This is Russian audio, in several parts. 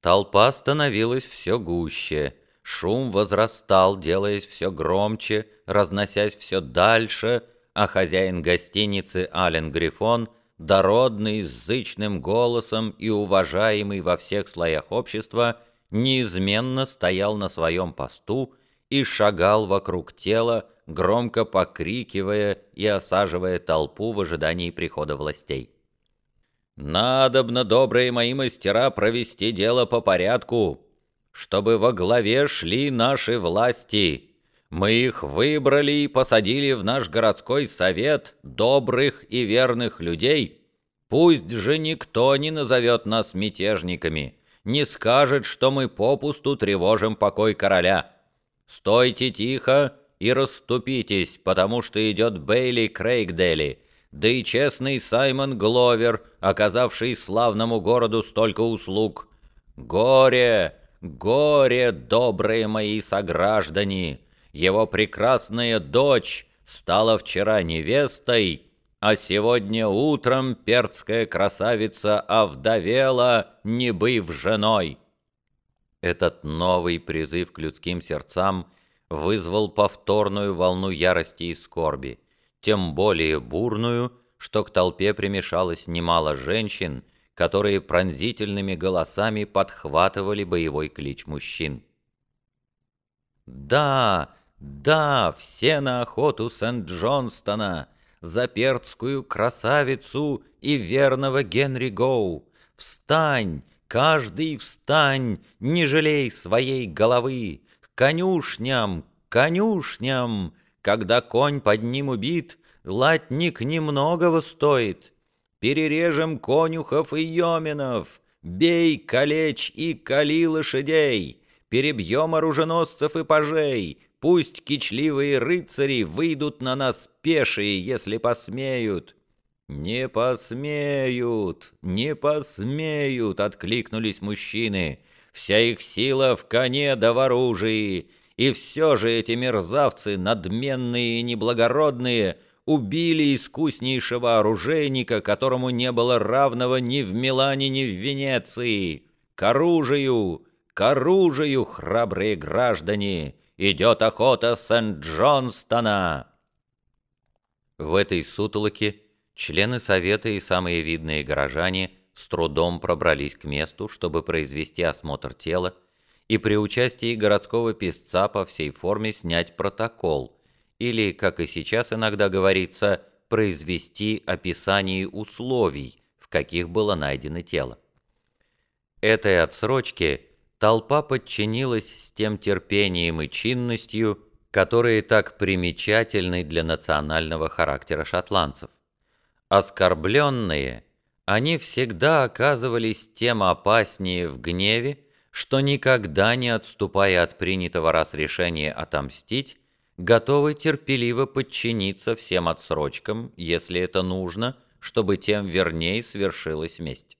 Толпа становилась все гуще, шум возрастал, делаясь все громче, разносясь все дальше, а хозяин гостиницы Ален Грифон, дородный, зычным голосом и уважаемый во всех слоях общества, неизменно стоял на своем посту и шагал вокруг тела, громко покрикивая и осаживая толпу в ожидании прихода властей. «Надобно, добрые мои мастера, провести дело по порядку, чтобы во главе шли наши власти. Мы их выбрали и посадили в наш городской совет добрых и верных людей. Пусть же никто не назовет нас мятежниками, не скажет, что мы попусту тревожим покой короля. Стойте тихо и расступитесь, потому что идет Бейли Крейгдели, да и честный Саймон Гловер, оказавший славному городу столько услуг. Горе, горе, добрые мои сограждане! Его прекрасная дочь стала вчера невестой, а сегодня утром перцкая красавица овдовела, не быв женой. Этот новый призыв к людским сердцам вызвал повторную волну ярости и скорби, тем более бурную, что к толпе примешалось немало женщин, которые пронзительными голосами подхватывали боевой клич мужчин. «Да, да, все на охоту Сент-Джонстона!» за перцкую красавицу и верного Генри Гоу. Встань, каждый встань, не жалей своей головы, к конюшням, конюшням, когда конь под ним убит, латник немногого стоит. Перережем конюхов и йоминов, бей, калечь и кали лошадей, перебьем оруженосцев и пажей, Пусть кичливые рыцари выйдут на нас пешие, если посмеют». «Не посмеют, не посмеют!» — откликнулись мужчины. «Вся их сила в коне да в оружии, и все же эти мерзавцы, надменные и неблагородные, убили искуснейшего оружейника, которому не было равного ни в Милане, ни в Венеции. К оружию, к оружию, храбрые граждане!» Идет охота Сент-Джонстона!» В этой сутолоке члены совета и самые видные горожане с трудом пробрались к месту, чтобы произвести осмотр тела и при участии городского писца по всей форме снять протокол, или, как и сейчас иногда говорится, произвести описание условий, в каких было найдено тело. Этой отсрочке толпа подчинилась с тем терпением и чинностью, которые так примечательны для национального характера шотландцев. Оскорбленные, они всегда оказывались тем опаснее в гневе, что никогда не отступая от принятого раз решения отомстить, готовы терпеливо подчиниться всем отсрочкам, если это нужно, чтобы тем вернее свершилась месть.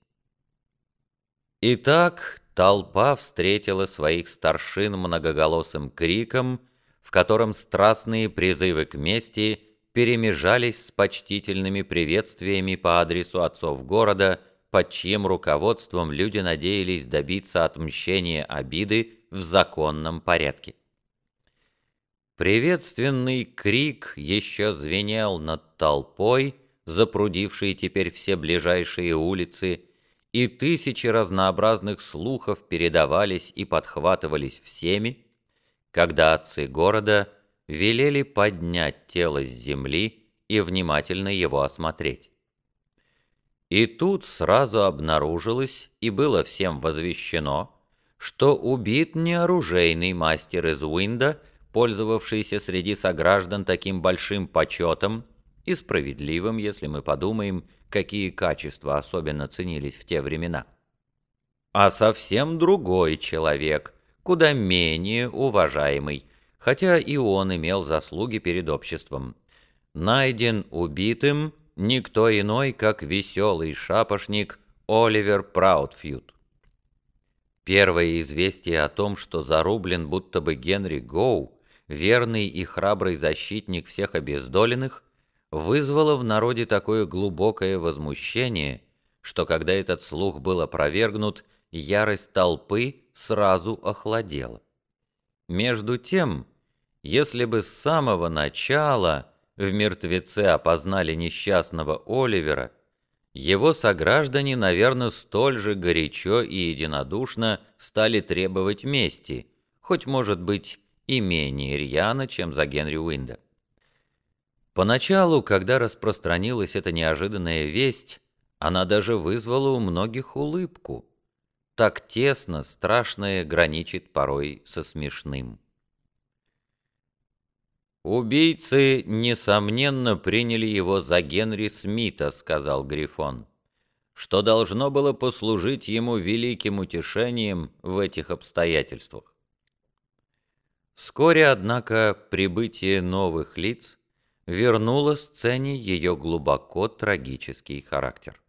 Итак, Толпа встретила своих старшин многоголосым криком, в котором страстные призывы к мести перемежались с почтительными приветствиями по адресу отцов города, под чьим руководством люди надеялись добиться отмщения обиды в законном порядке. Приветственный крик еще звенел над толпой, запрудившей теперь все ближайшие улицы, и тысячи разнообразных слухов передавались и подхватывались всеми, когда отцы города велели поднять тело с земли и внимательно его осмотреть. И тут сразу обнаружилось и было всем возвещено, что убит неоружейный мастер из Уинда, пользовавшийся среди сограждан таким большим почетом и справедливым, если мы подумаем, какие качества особенно ценились в те времена. А совсем другой человек, куда менее уважаемый, хотя и он имел заслуги перед обществом. Найден убитым никто иной, как веселый шапошник Оливер Праудфьюд. Первое известие о том, что зарублен будто бы Генри Гоу, верный и храбрый защитник всех обездоленных, вызвало в народе такое глубокое возмущение, что когда этот слух был опровергнут, ярость толпы сразу охладела. Между тем, если бы с самого начала в мертвеце опознали несчастного Оливера, его сограждане, наверное, столь же горячо и единодушно стали требовать мести, хоть, может быть, и менее рьяно, чем за Генри Уинда. Поначалу, когда распространилась эта неожиданная весть, она даже вызвала у многих улыбку. Так тесно страшное граничит порой со смешным. «Убийцы, несомненно, приняли его за Генри Смита», — сказал Грифон, «что должно было послужить ему великим утешением в этих обстоятельствах». Вскоре, однако, прибытие новых лиц вернуло сцене ее глубоко трагический характер.